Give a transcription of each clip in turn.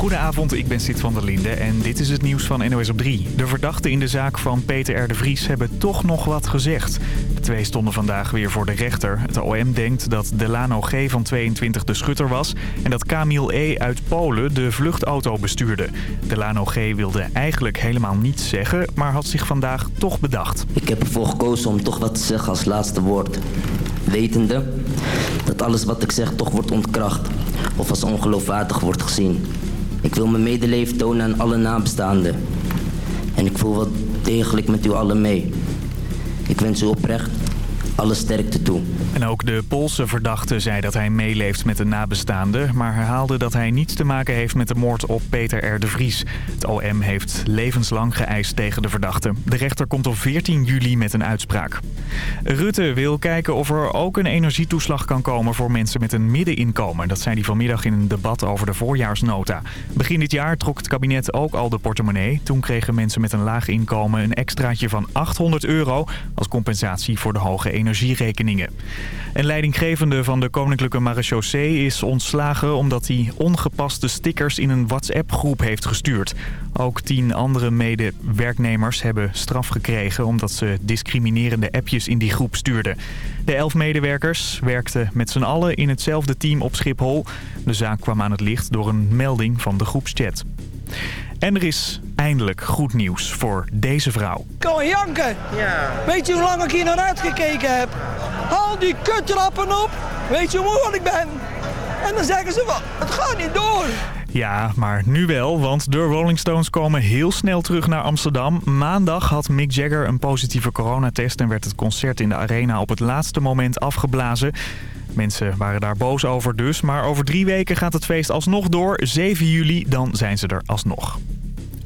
Goedenavond, ik ben Sid van der Linde en dit is het nieuws van NOS op 3. De verdachten in de zaak van Peter R. de Vries hebben toch nog wat gezegd. De twee stonden vandaag weer voor de rechter. Het OM denkt dat Delano G. van 22 de schutter was... en dat Camille E. uit Polen de vluchtauto bestuurde. Delano G. wilde eigenlijk helemaal niets zeggen, maar had zich vandaag toch bedacht. Ik heb ervoor gekozen om toch wat te zeggen als laatste woord. Wetende dat alles wat ik zeg toch wordt ontkracht of als ongeloofwaardig wordt gezien. Ik wil mijn medeleven tonen aan alle nabestaanden. En ik voel wel degelijk met u allen mee. Ik wens u oprecht alle sterkte toe. En ook de Poolse verdachte zei dat hij meeleeft met de nabestaanden... maar herhaalde dat hij niets te maken heeft met de moord op Peter R. de Vries. Het OM heeft levenslang geëist tegen de verdachte. De rechter komt op 14 juli met een uitspraak. Rutte wil kijken of er ook een energietoeslag kan komen voor mensen met een middeninkomen. Dat zei hij vanmiddag in een debat over de voorjaarsnota. Begin dit jaar trok het kabinet ook al de portemonnee. Toen kregen mensen met een laag inkomen een extraatje van 800 euro... als compensatie voor de hoge energie energierekeningen. Een leidinggevende van de Koninklijke Marechaussee is ontslagen omdat hij ongepaste stickers in een WhatsApp-groep heeft gestuurd. Ook tien andere medewerknemers hebben straf gekregen omdat ze discriminerende appjes in die groep stuurden. De elf medewerkers werkten met z'n allen in hetzelfde team op Schiphol. De zaak kwam aan het licht door een melding van de groepschat. En er is eindelijk goed nieuws voor deze vrouw. Ik kan janken. Ja. Weet je hoe lang ik hier naar uitgekeken heb? Haal die kuttrappen op. Weet je hoe moe ik ben? En dan zeggen ze, het gaat niet door. Ja, maar nu wel, want de Rolling Stones komen heel snel terug naar Amsterdam. Maandag had Mick Jagger een positieve coronatest en werd het concert in de arena op het laatste moment afgeblazen. Mensen waren daar boos over dus, maar over drie weken gaat het feest alsnog door. 7 juli, dan zijn ze er alsnog.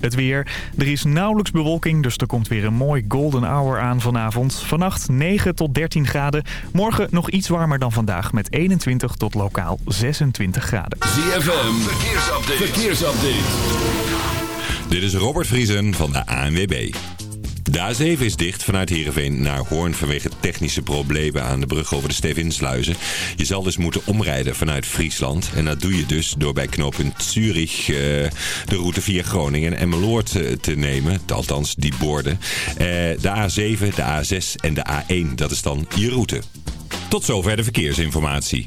Het weer. Er is nauwelijks bewolking, dus er komt weer een mooi golden hour aan vanavond. Vannacht 9 tot 13 graden. Morgen nog iets warmer dan vandaag met 21 tot lokaal 26 graden. ZFM, verkeersupdate. verkeersupdate. Dit is Robert Vriesen van de ANWB. De A7 is dicht vanuit Heerenveen naar Hoorn vanwege technische problemen aan de brug over de Stevinsluizen. Je zal dus moeten omrijden vanuit Friesland. En dat doe je dus door bij knooppunt Zurich uh, de route via Groningen en Emmeloord uh, te nemen. Althans, die borden. Uh, de A7, de A6 en de A1, dat is dan je route. Tot zover de verkeersinformatie.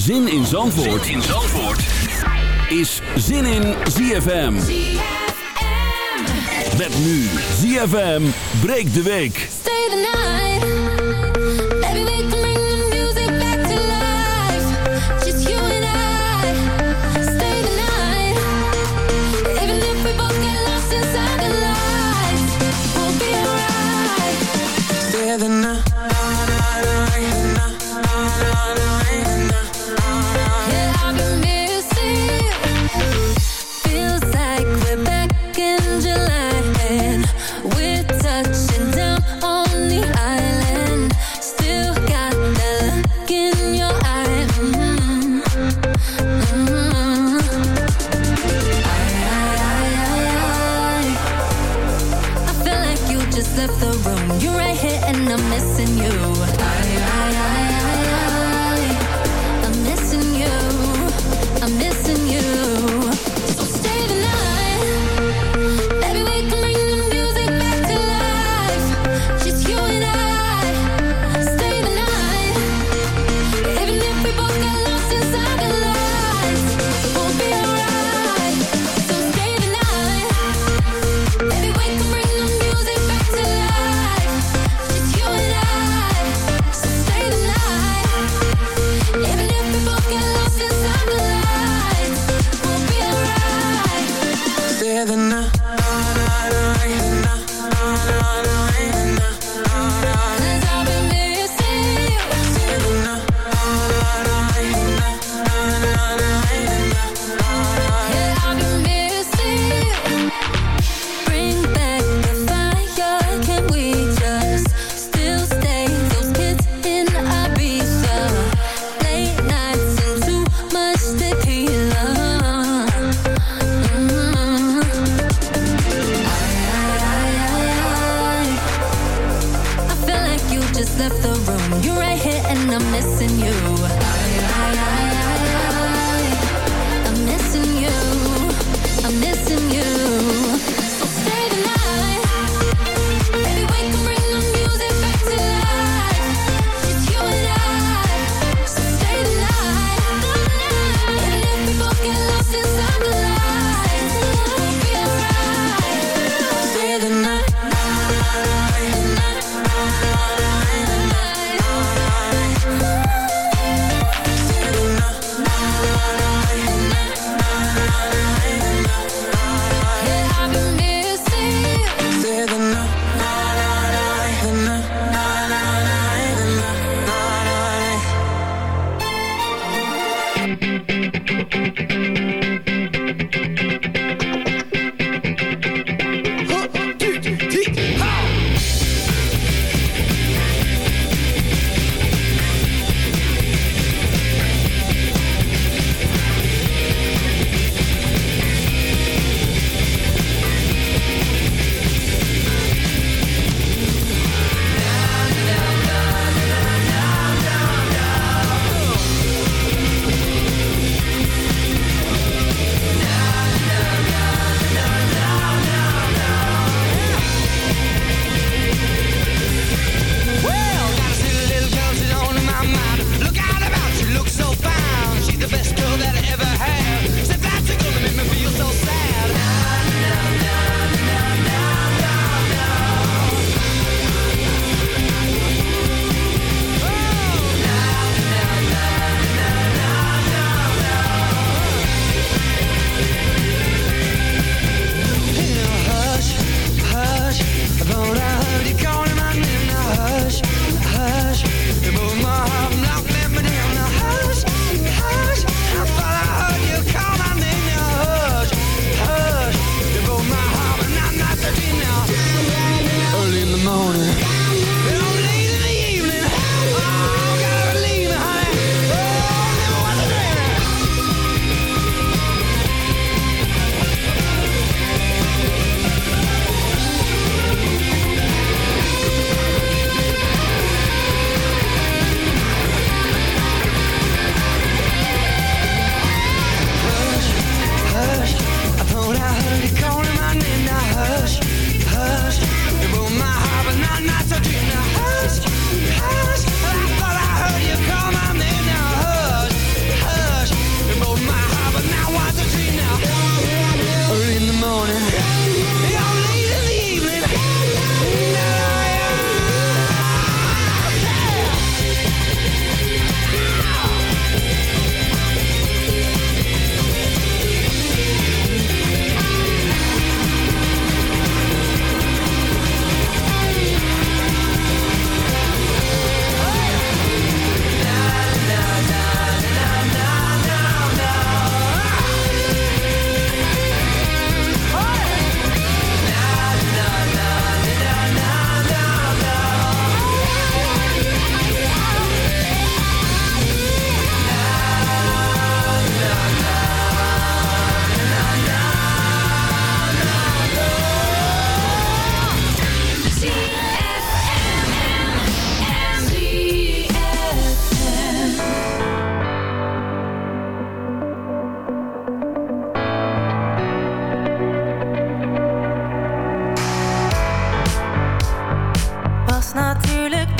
Zin in Zandvoort, zin in Zandvoort. is Zin in ZFM. ZFM. Met nu ZFM breekt de week. Stay the night. look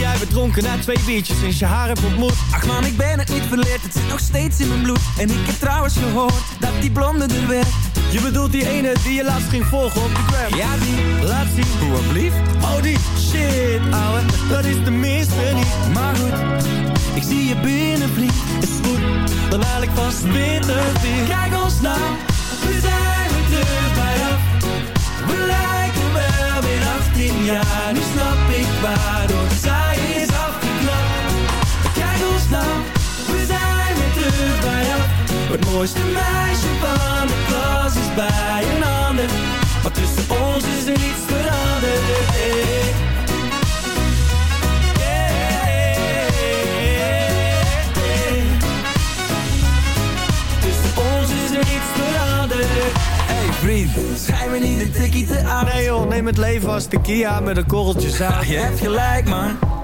Jij bent dronken na twee biertjes sinds je haar hebt ontmoet. Ach man, ik ben het niet verleerd, het zit nog steeds in mijn bloed. En ik heb trouwens gehoord dat die blonde er werd. Je bedoelt die ene die je laatst ging volgen op de gram? Ja, die. Laat zien. Hoe blief? Oh, die. Shit, ouwe. Dat is de minste niet. Maar goed, ik zie je binnen, vriend. Is goed, dan haal ik vast 20 bier. Kijk ons nou, we zijn weer terug bij af. We lijken wel weer 18 jaar. Nu snap ik waardoor zij mooiste meisje van de klas is bij een ander. Maar tussen ons is er niets veranderd. Tussen ons is er niets veranderd. Hey vriend, schijn me niet een tikkie te aan. Nee joh, neem het leven als de Kia met een korreltje zaad. Je hebt gelijk man,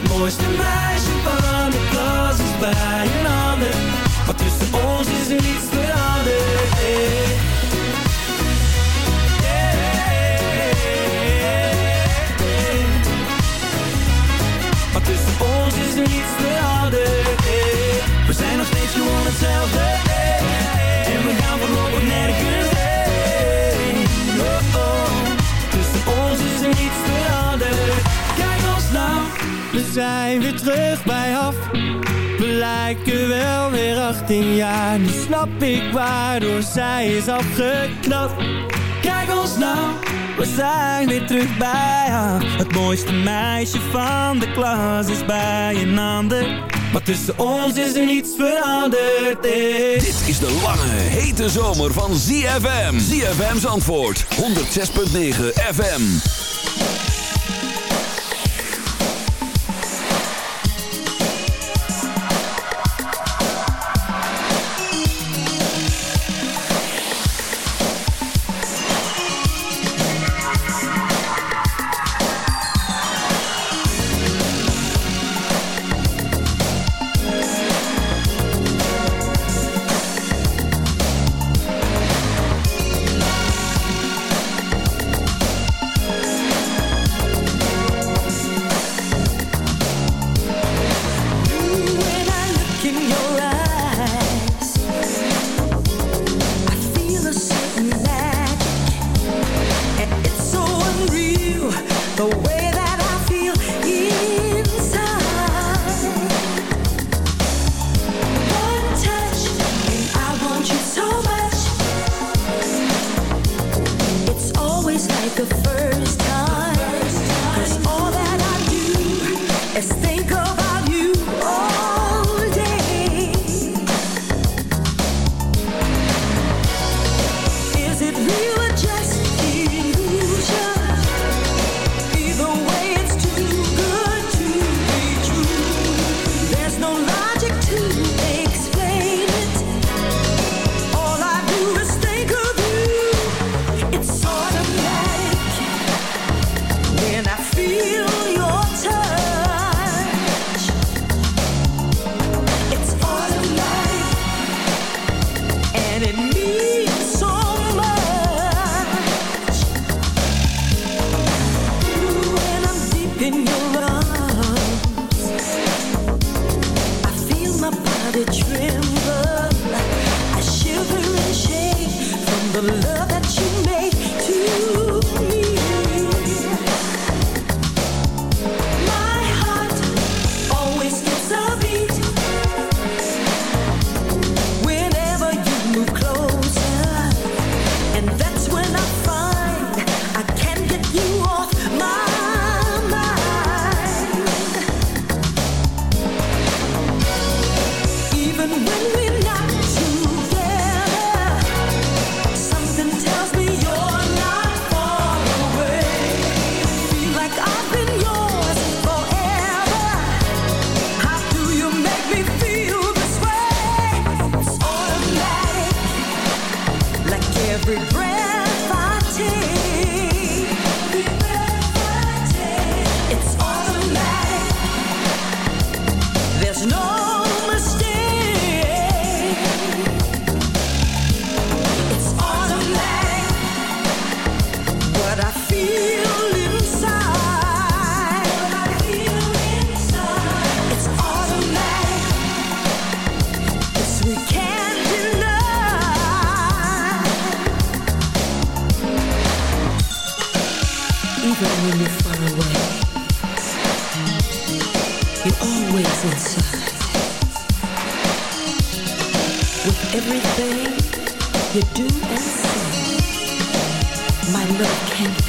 Het mooiste meisje van de klas is bij een ander. Maar tussen ons is er niets veranderd. Hey. Maar tussen ons is er niets veranderd. We zijn nog steeds gewoon hetzelfde zijn weer terug bij af We lijken wel weer 18 jaar Nu snap ik waardoor zij is afgeknapt Kijk ons nou We zijn weer terug bij haar. Het mooiste meisje van de klas is bij een ander. Maar tussen ons is er niets veranderd. Dit is de lange, hete zomer van ZFM. ZFM's antwoord 106.9 FM.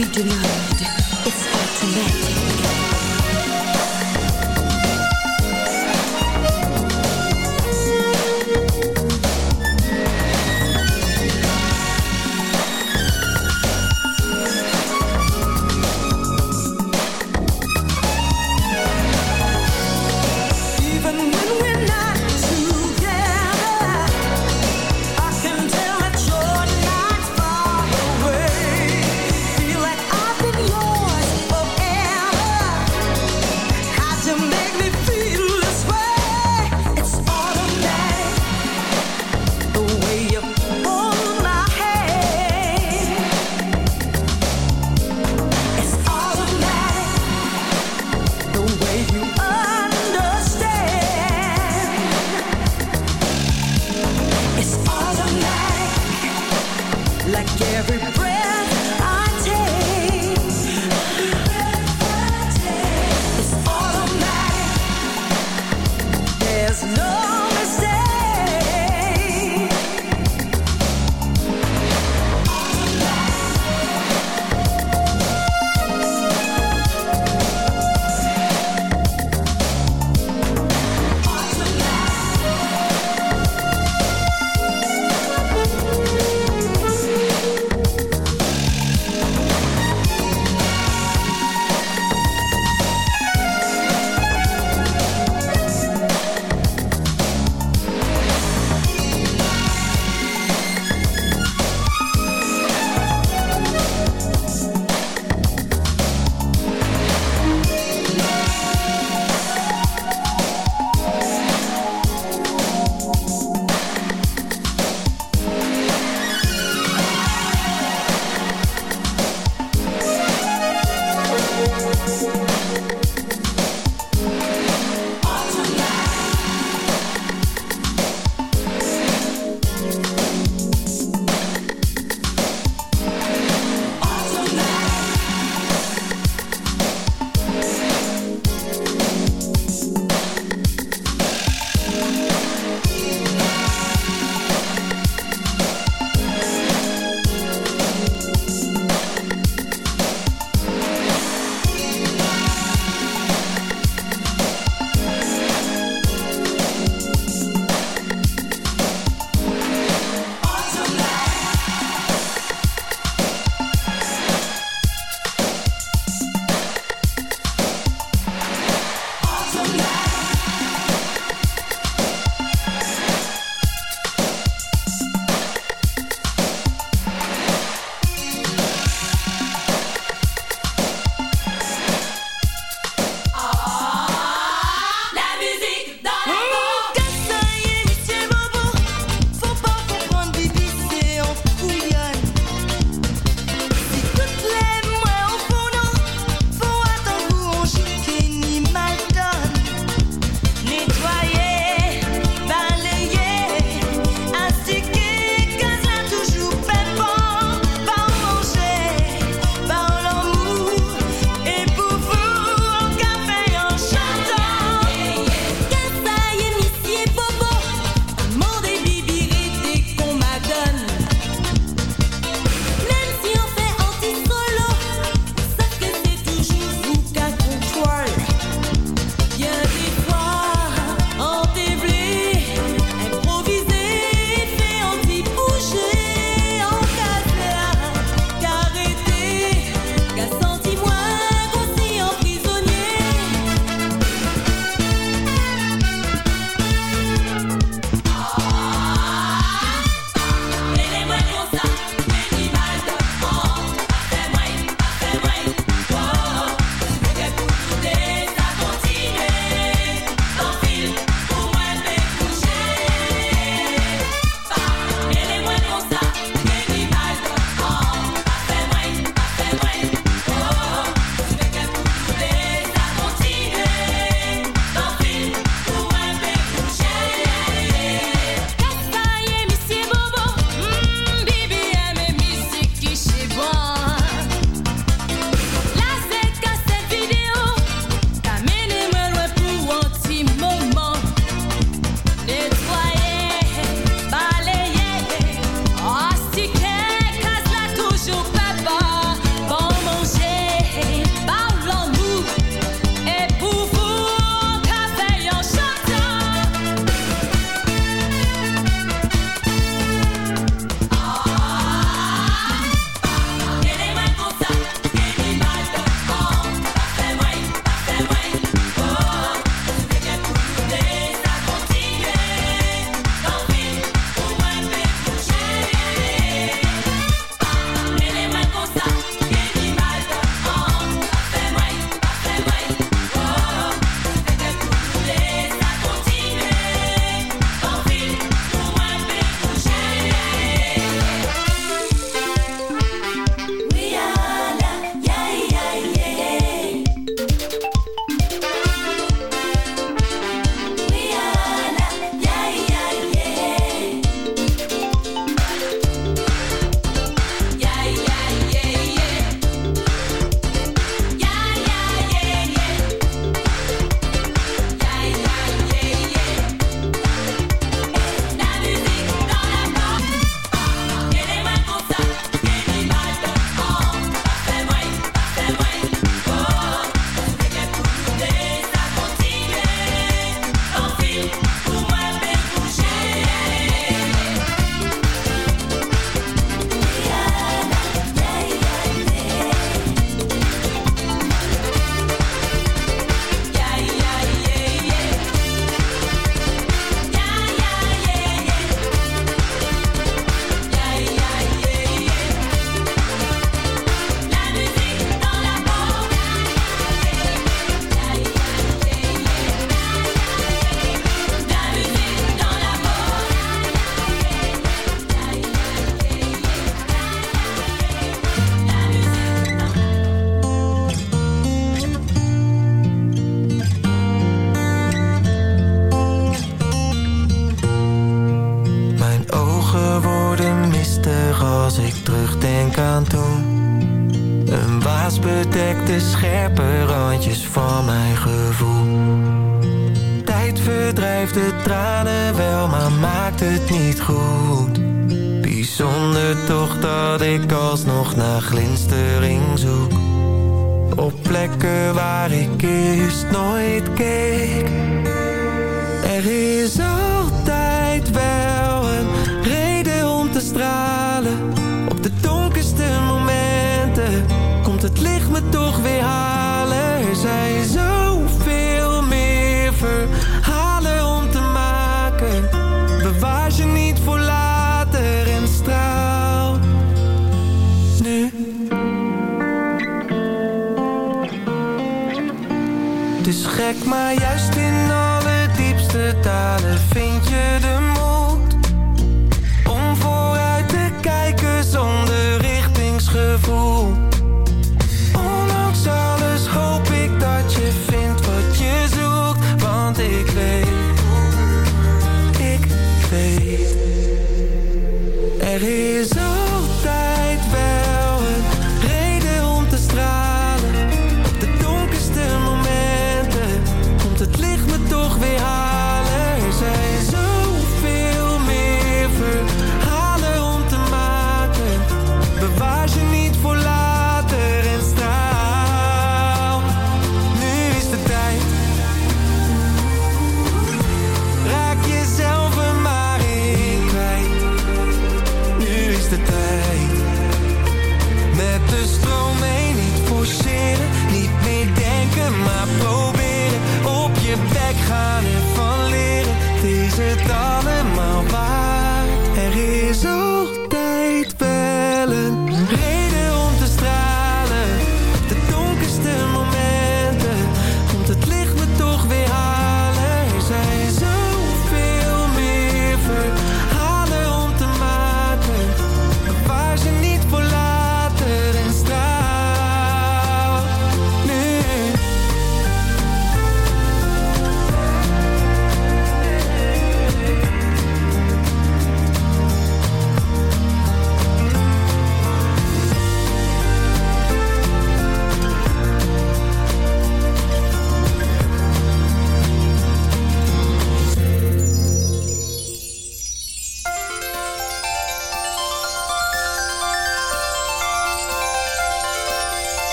be denied. It's automatic.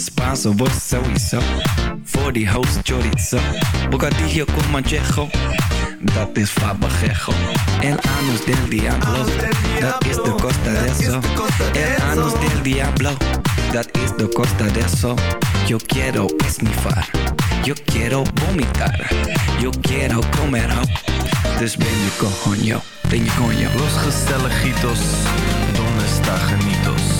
Spanso, vos sowieso. Voor die host chorizo. Bocadillo con manchejo. Dat is fabajejo. El anus del diablo. Dat is de costa de eso. El anus del diablo. Dat is de costa de eso. Yo quiero esnifar. Yo quiero vomitar. Yo quiero comer ho. Dus ben je coño. Ben je coño. Los gezelligitos, donde está genitos?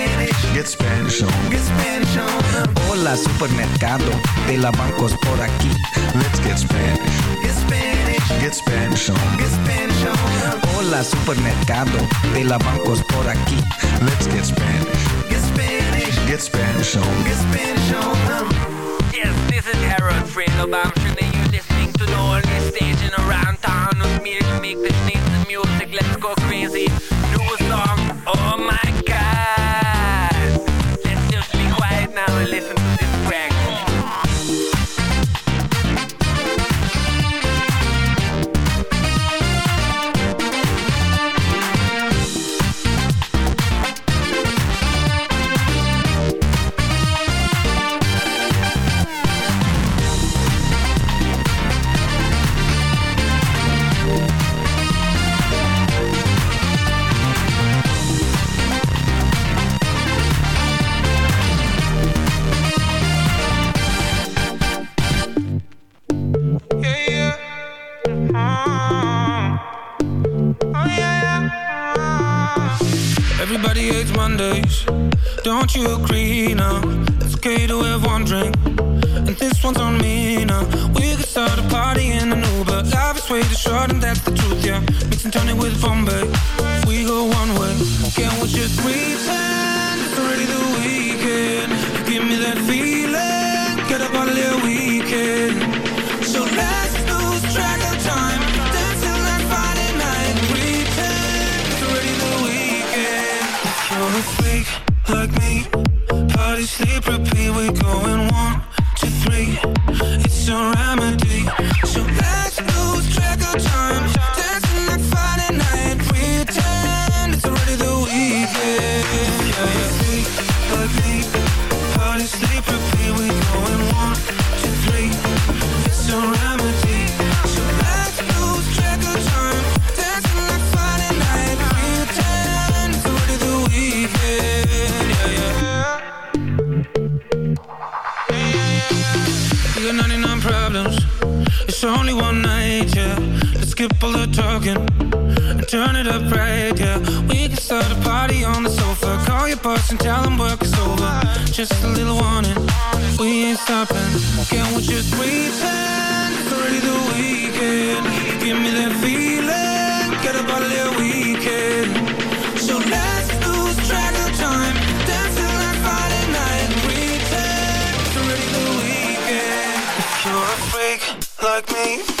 Get Spanish on. Get Spanish on. Hola supermercado, de la bancos por aquí. Let's get Spanish. Get Spanish. Get Spanish on. Get Spanish on. Hola supermercado, de la bancos por aquí. Let's get Spanish. Get Spanish. Get Spanish on. Get Spanish on. Yes, this is Harold Fredo. I'm sure that you're listening to all the only station around town with me to make this nice music. Let's go Don't you agree now? It's okay to have one drink. And this one's on me now. We could start a party in an Uber. Life is way too short, and that's the truth, yeah. Mix and tonic with Bombay. We go one way. Can we just pretend it's already the weekend? turn around Just a little warning, we ain't stopping. Can we just pretend it's already the weekend? Give me that feeling, get a bottle of weekend. So let's lose track of time, dancing like Friday night. Pretend it's already the weekend. If you're a freak like me,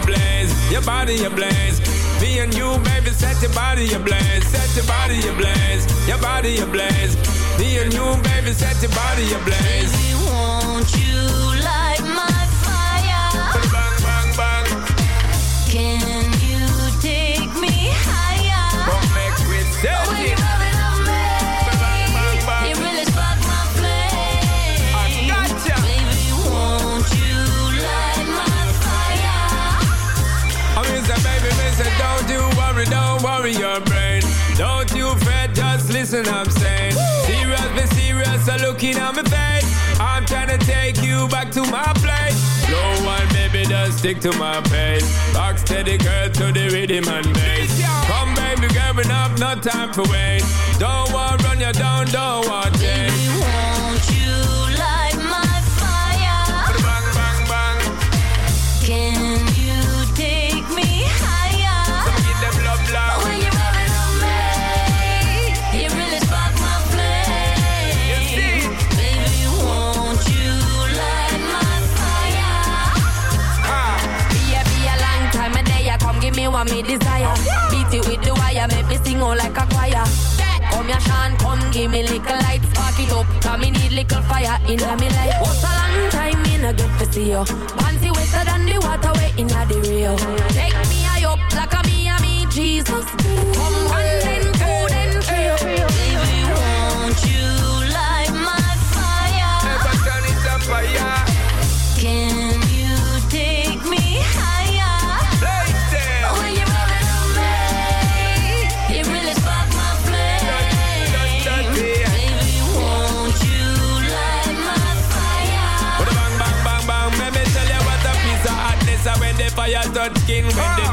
ablaze, your body ablaze. Me and you, baby, set your body ablaze, set your body ablaze, your body ablaze. Me and you, baby, set your body ablaze. Baby, won't you love? listen, I'm saying. Serious, been serious, are looking at my face. I'm trying to take you back to my place. No one, baby, does stick to my pace. Rock steady, girl, to the rhythm and bass. Come, baby, girl, enough, no time for wait. Don't want run you down, don't want change. what me desire. Beat it with the wire, make me sing all like a choir. Come here, Sean, come give me little light, spark it up. Cause me need little fire in me life. What's a long time me not get to see you? Panty wetter than the water way in the real. Take me high up like a me and me Jesus. Come on. touch skin when the ah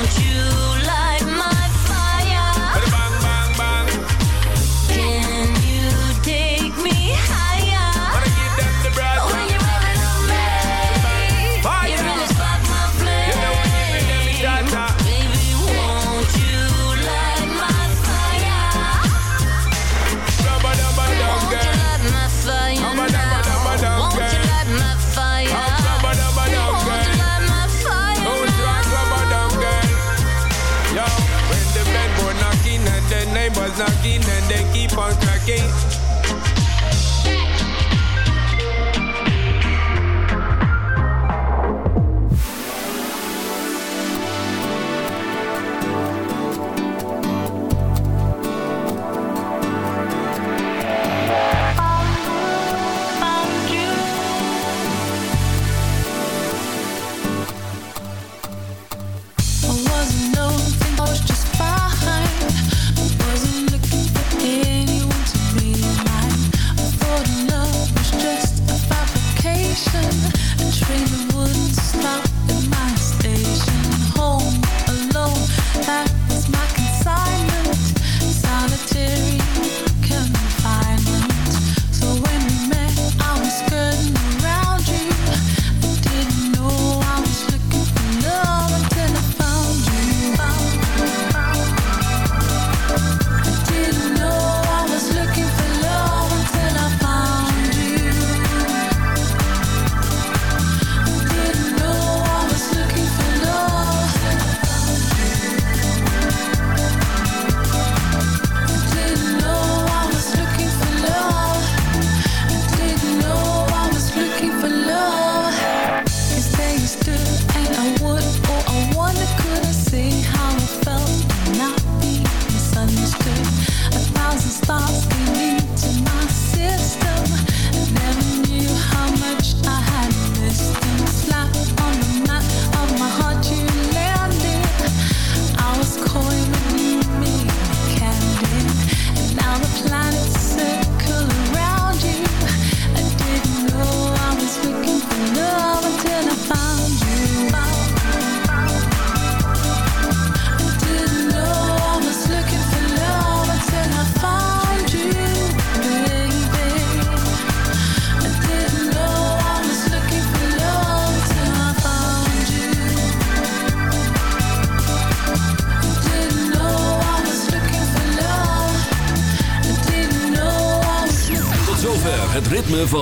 want you